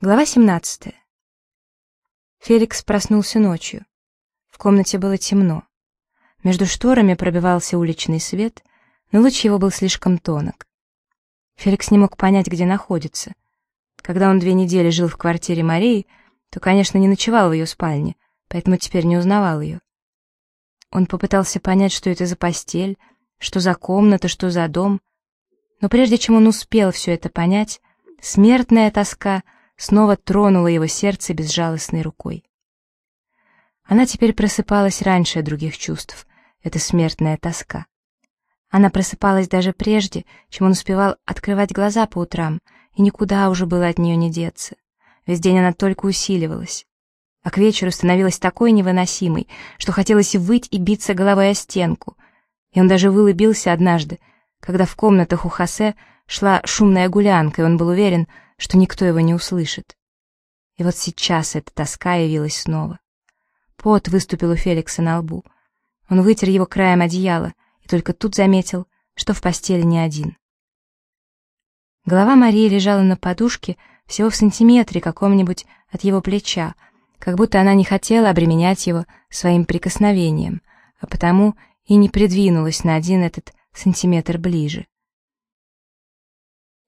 Глава 17. Феликс проснулся ночью. В комнате было темно. Между шторами пробивался уличный свет, но луч его был слишком тонок. Феликс не мог понять, где находится. Когда он две недели жил в квартире Марии, то, конечно, не ночевал в ее спальне, поэтому теперь не узнавал ее. Он попытался понять, что это за постель, что за комната, что за дом, но прежде чем он успел все это понять, смертная тоска снова тронула его сердце безжалостной рукой. Она теперь просыпалась раньше других чувств, это смертная тоска. Она просыпалась даже прежде, чем он успевал открывать глаза по утрам, и никуда уже было от нее не деться. Весь день она только усиливалась. А к вечеру становилась такой невыносимой, что хотелось выть и биться головой о стенку. И он даже вылыбился однажды, когда в комнатах у Хосе шла шумная гулянка, и он был уверен, что никто его не услышит. И вот сейчас эта тоска явилась снова. Пот выступил у Феликса на лбу. Он вытер его краем одеяла и только тут заметил, что в постели не один. Голова Марии лежала на подушке всего в сантиметре каком-нибудь от его плеча, как будто она не хотела обременять его своим прикосновением, а потому и не придвинулась на один этот сантиметр ближе.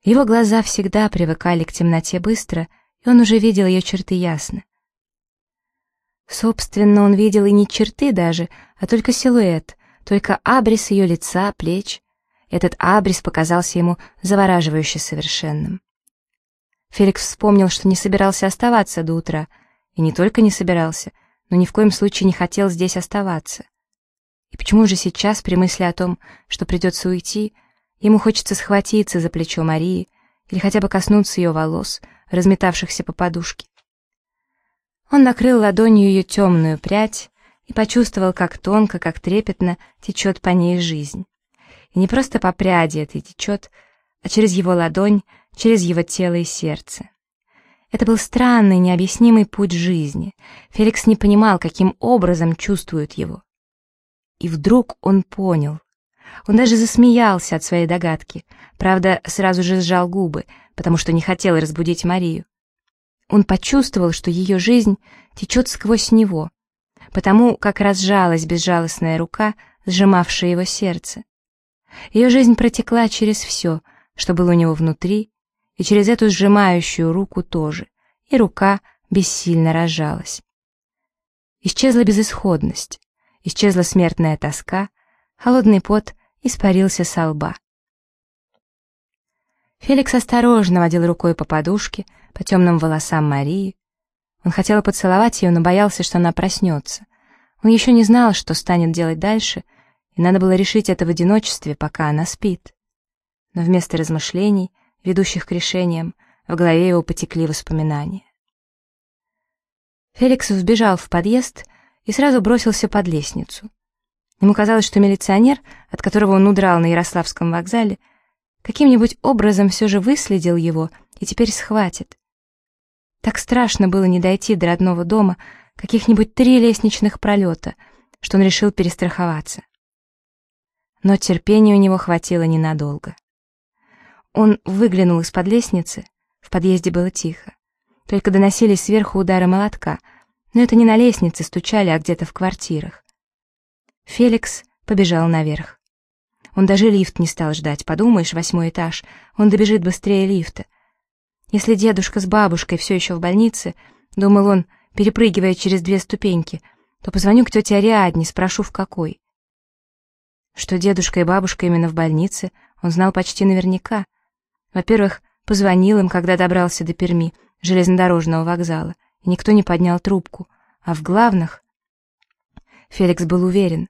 Его глаза всегда привыкали к темноте быстро, и он уже видел ее черты ясно. Собственно, он видел и не черты даже, а только силуэт, только абрис ее лица, плеч. Этот абрис показался ему завораживающе совершенным. Феликс вспомнил, что не собирался оставаться до утра, и не только не собирался, но ни в коем случае не хотел здесь оставаться. И почему же сейчас, при мысли о том, что придется уйти, ему хочется схватиться за плечо Марии или хотя бы коснуться ее волос, разметавшихся по подушке? Он накрыл ладонью ее темную прядь и почувствовал, как тонко, как трепетно течет по ней жизнь. И не просто по пряди это течет, а через его ладонь, через его тело и сердце. Это был странный, необъяснимый путь жизни. Феликс не понимал, каким образом чувствует его. И вдруг он понял. Он даже засмеялся от своей догадки, правда, сразу же сжал губы, потому что не хотел разбудить Марию. Он почувствовал, что ее жизнь течет сквозь него, потому как разжалась безжалостная рука, сжимавшая его сердце. Ее жизнь протекла через все, что было у него внутри, и через эту сжимающую руку тоже, и рука бессильно разжалась. Исчезла безысходность, исчезла смертная тоска, холодный пот испарился со лба. Феликс осторожно водил рукой по подушке, по темным волосам Марии. Он хотел поцеловать ее, но боялся, что она проснется. Он еще не знал, что станет делать дальше, и надо было решить это в одиночестве, пока она спит. Но вместо размышлений, ведущих к решениям, в голове его потекли воспоминания. Феликс взбежал в подъезд и сразу бросился под лестницу. Ему казалось, что милиционер, от которого он удрал на Ярославском вокзале, каким-нибудь образом все же выследил его и теперь схватит. Так страшно было не дойти до родного дома, каких-нибудь три лестничных пролета, что он решил перестраховаться. Но терпения у него хватило ненадолго. Он выглянул из-под лестницы, в подъезде было тихо. Только доносились сверху удары молотка, но это не на лестнице стучали, а где-то в квартирах. Феликс побежал наверх. Он даже лифт не стал ждать, подумаешь, восьмой этаж, он добежит быстрее лифта. Если дедушка с бабушкой все еще в больнице, думал он, перепрыгивая через две ступеньки, то позвоню к тете Ариадне, спрошу, в какой. Что дедушка и бабушка именно в больнице, он знал почти наверняка. Во-первых, позвонил им, когда добрался до Перми, железнодорожного вокзала, и никто не поднял трубку. А в главных... Феликс был уверен,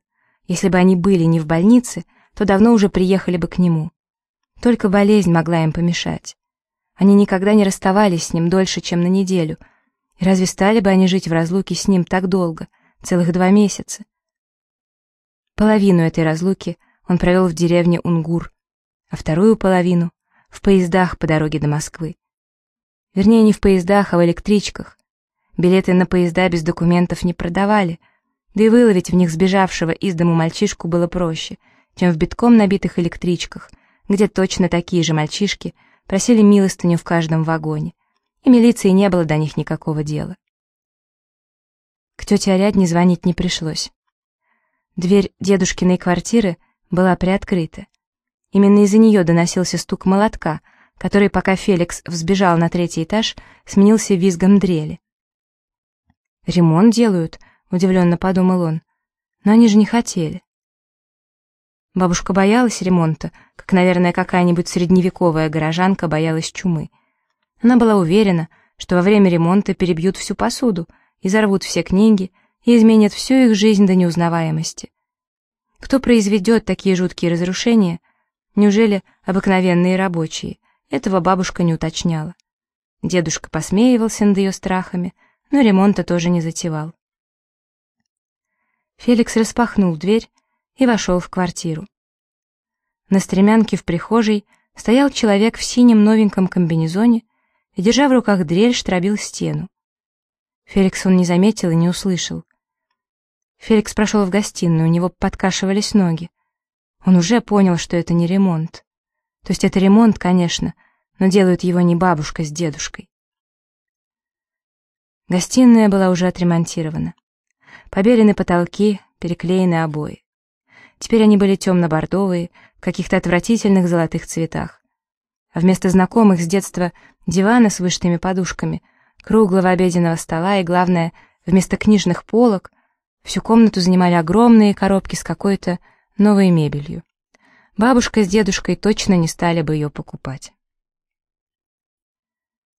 если бы они были не в больнице, то давно уже приехали бы к нему. Только болезнь могла им помешать. Они никогда не расставались с ним дольше, чем на неделю. И разве стали бы они жить в разлуке с ним так долго, целых два месяца? Половину этой разлуки он провел в деревне Унгур, а вторую половину — в поездах по дороге до Москвы. Вернее, не в поездах, а в электричках. Билеты на поезда без документов не продавали, да и выловить в них сбежавшего из дому мальчишку было проще — чем в битком набитых электричках, где точно такие же мальчишки просили милостыню в каждом вагоне, и милиции не было до них никакого дела. К тете Арядне звонить не пришлось. Дверь дедушкиной квартиры была приоткрыта. Именно из-за нее доносился стук молотка, который, пока Феликс взбежал на третий этаж, сменился визгом дрели. «Ремонт делают», — удивленно подумал он. «Но они же не хотели». Бабушка боялась ремонта, как, наверное, какая-нибудь средневековая горожанка боялась чумы. Она была уверена, что во время ремонта перебьют всю посуду, изорвут все книги и изменят всю их жизнь до неузнаваемости. Кто произведет такие жуткие разрушения? Неужели обыкновенные рабочие? Этого бабушка не уточняла. Дедушка посмеивался над ее страхами, но ремонта тоже не затевал. Феликс распахнул дверь и вошел в квартиру. На стремянке в прихожей стоял человек в синем новеньком комбинезоне и, держа в руках дрель, штробил стену. Феликс он не заметил и не услышал. Феликс прошел в гостиную, у него подкашивались ноги. Он уже понял, что это не ремонт. То есть это ремонт, конечно, но делают его не бабушка с дедушкой. Гостиная была уже отремонтирована. Побелены потолки, переклеены обои. Теперь они были темно-бордовые, в каких-то отвратительных золотых цветах. А вместо знакомых с детства дивана с вышитыми подушками, круглого обеденного стола и, главное, вместо книжных полок, всю комнату занимали огромные коробки с какой-то новой мебелью. Бабушка с дедушкой точно не стали бы ее покупать.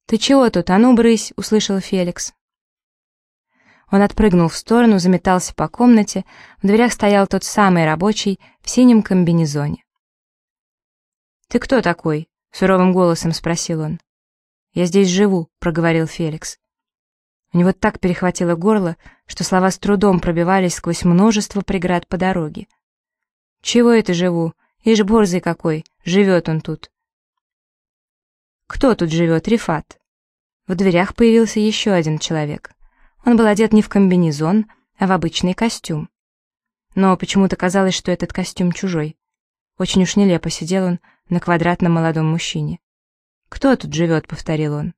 «Ты чего тут, а ну, брысь!» — услышал Феликс. Он отпрыгнул в сторону, заметался по комнате, в дверях стоял тот самый рабочий в синем комбинезоне. «Ты кто такой?» — суровым голосом спросил он. «Я здесь живу», — проговорил Феликс. У него так перехватило горло, что слова с трудом пробивались сквозь множество преград по дороге. «Чего это живу? Ишь, борзый какой, живет он тут. Кто тут живет, Рифат? В дверях появился еще один человек. Он был одет не в комбинезон, а в обычный костюм. Но почему-то казалось, что этот костюм чужой. Очень уж нелепо сидел он на квадратном молодом мужчине. «Кто тут живет?» — повторил он.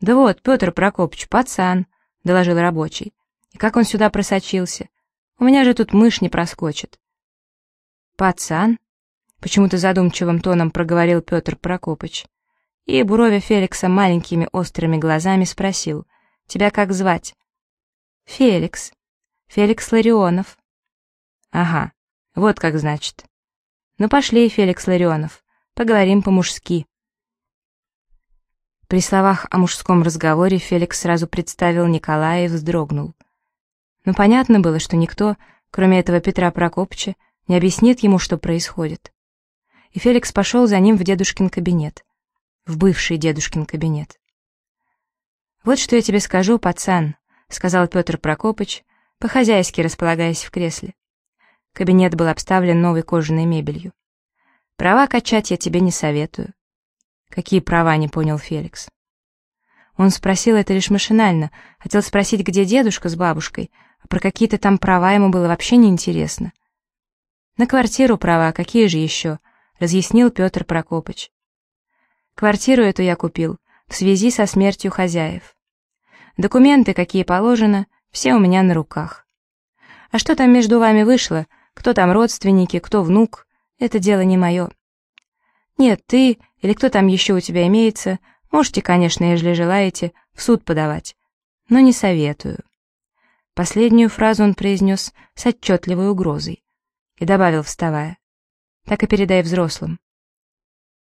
«Да вот, Петр Прокопыч, пацан», — доложил рабочий. «И как он сюда просочился? У меня же тут мышь не проскочит». «Пацан?» Почему-то задумчивым тоном проговорил Петр Прокопыч. И, буровя Феликса маленькими острыми глазами, спросил, «Тебя как звать?» «Феликс. Феликс Ларионов». «Ага, вот как значит». «Ну пошли, Феликс Ларионов, поговорим по-мужски». При словах о мужском разговоре Феликс сразу представил Николая и вздрогнул. Но понятно было, что никто, кроме этого Петра Прокопыча, не объяснит ему, что происходит и Феликс пошел за ним в дедушкин кабинет. В бывший дедушкин кабинет. «Вот что я тебе скажу, пацан», — сказал Петр Прокопыч, по-хозяйски располагаясь в кресле. Кабинет был обставлен новой кожаной мебелью. «Права качать я тебе не советую». «Какие права?» — не понял Феликс. Он спросил это лишь машинально, хотел спросить, где дедушка с бабушкой, а про какие-то там права ему было вообще неинтересно. «На квартиру права, какие же еще?» разъяснил Петр Прокопыч. Квартиру эту я купил в связи со смертью хозяев. Документы, какие положено, все у меня на руках. А что там между вами вышло, кто там родственники, кто внук, это дело не мое. Нет, ты или кто там еще у тебя имеется, можете, конечно, ежели желаете, в суд подавать, но не советую. Последнюю фразу он произнес с отчетливой угрозой и добавил, вставая так и передай взрослым».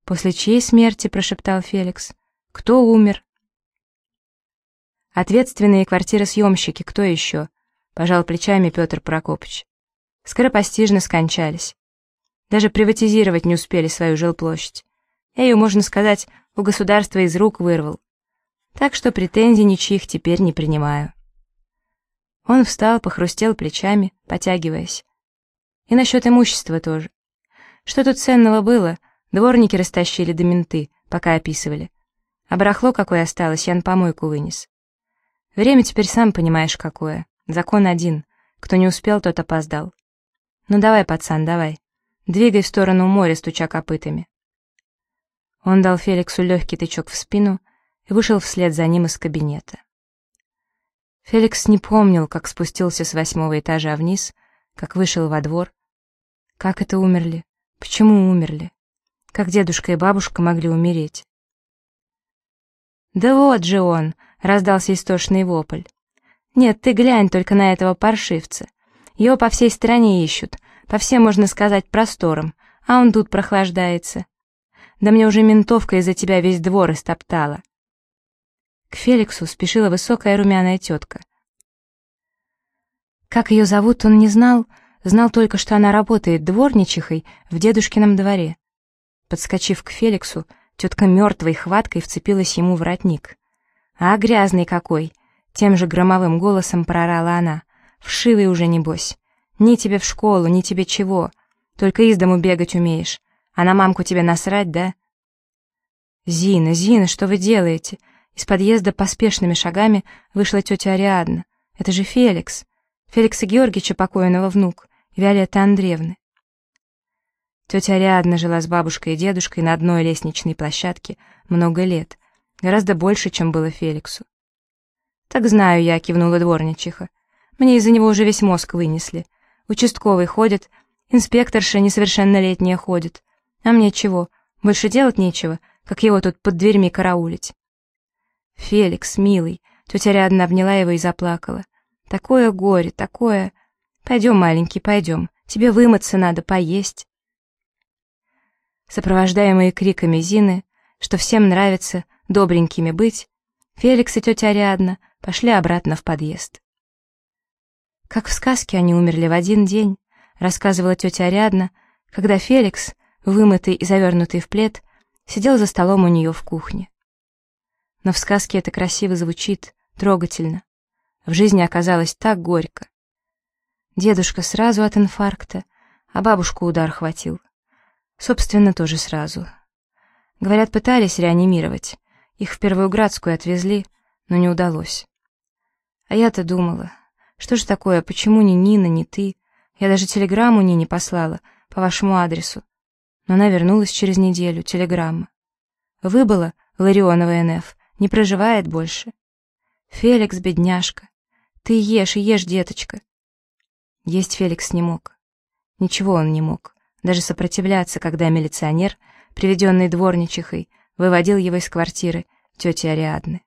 «После чьей смерти?» — прошептал Феликс. «Кто умер?» «Ответственные квартиросъемщики, кто еще?» — пожал плечами Петр Прокопыч. «Скоропостижно скончались. Даже приватизировать не успели свою жилплощадь. Я ее, можно сказать, у государства из рук вырвал. Так что претензий ничьих теперь не принимаю». Он встал, похрустел плечами, потягиваясь. И насчет имущества тоже. Что тут ценного было? Дворники растащили до менты, пока описывали. А барахло какое осталось, я на помойку вынес. Время теперь сам понимаешь какое. Закон один. Кто не успел, тот опоздал. Ну давай, пацан, давай. Двигай в сторону моря, стуча копытами. Он дал Феликсу легкий тычок в спину, и вышел вслед за ним из кабинета. Феликс не помнил, как спустился с восьмого этажа вниз, как вышел во двор. Как это умерли? Почему умерли? Как дедушка и бабушка могли умереть? «Да вот же он!» — раздался истошный вопль. «Нет, ты глянь только на этого паршивца. Его по всей стране ищут, по всем, можно сказать, просторам, а он тут прохлаждается. Да мне уже ментовка из-за тебя весь двор истоптала». К Феликсу спешила высокая румяная тетка. Как ее зовут, он не знал, знал только, что она работает дворничихой в дедушкином дворе. Подскочив к Феликсу, тетка мертвой хваткой вцепилась ему в воротник. «А грязный какой!» — тем же громовым голосом прорала она. «Вшивый уже, небось. Ни тебе в школу, ни тебе чего. Только из дому бегать умеешь. А на мамку тебе насрать, да?» «Зина, Зина, что вы делаете?» Из подъезда поспешными шагами вышла тетя Ариадна. «Это же Феликс. Феликса Георгиевича, покойного внук, Виолетты Андреевны». Тетя Ариадна жила с бабушкой и дедушкой на одной лестничной площадке много лет, гораздо больше, чем было Феликсу. «Так знаю я», — кивнула дворничиха. «Мне из-за него уже весь мозг вынесли. Участковый ходит, инспекторша несовершеннолетняя ходит. А мне чего? Больше делать нечего, как его тут под дверьми караулить». «Феликс, милый», — тетя Ариадна обняла его и заплакала. «Такое горе, такое...» «Пойдем, маленький, пойдем. Тебе вымыться надо, поесть». Сопровождаемые криками Зины, что всем нравится добренькими быть, Феликс и тетя Ариадна пошли обратно в подъезд. Как в сказке они умерли в один день, рассказывала тетя Ариадна, когда Феликс, вымытый и завернутый в плед, сидел за столом у нее в кухне. Но в сказке это красиво звучит, трогательно. В жизни оказалось так горько. Дедушка сразу от инфаркта, а бабушку удар хватил. Собственно, тоже сразу. Говорят, пытались реанимировать. Их в Первую Градскую отвезли, но не удалось. А я-то думала, что же такое, почему ни Нина, ни ты? Я даже телеграмму Нине послала по вашему адресу. Но она вернулась через неделю, телеграмма. Выбыла Ларионова НФ, не проживает больше. Феликс, бедняжка, ты ешь и ешь, деточка. Есть Феликс не мог. Ничего он не мог даже сопротивляться, когда милиционер, приведенный дворничихой, выводил его из квартиры тети Ариадны.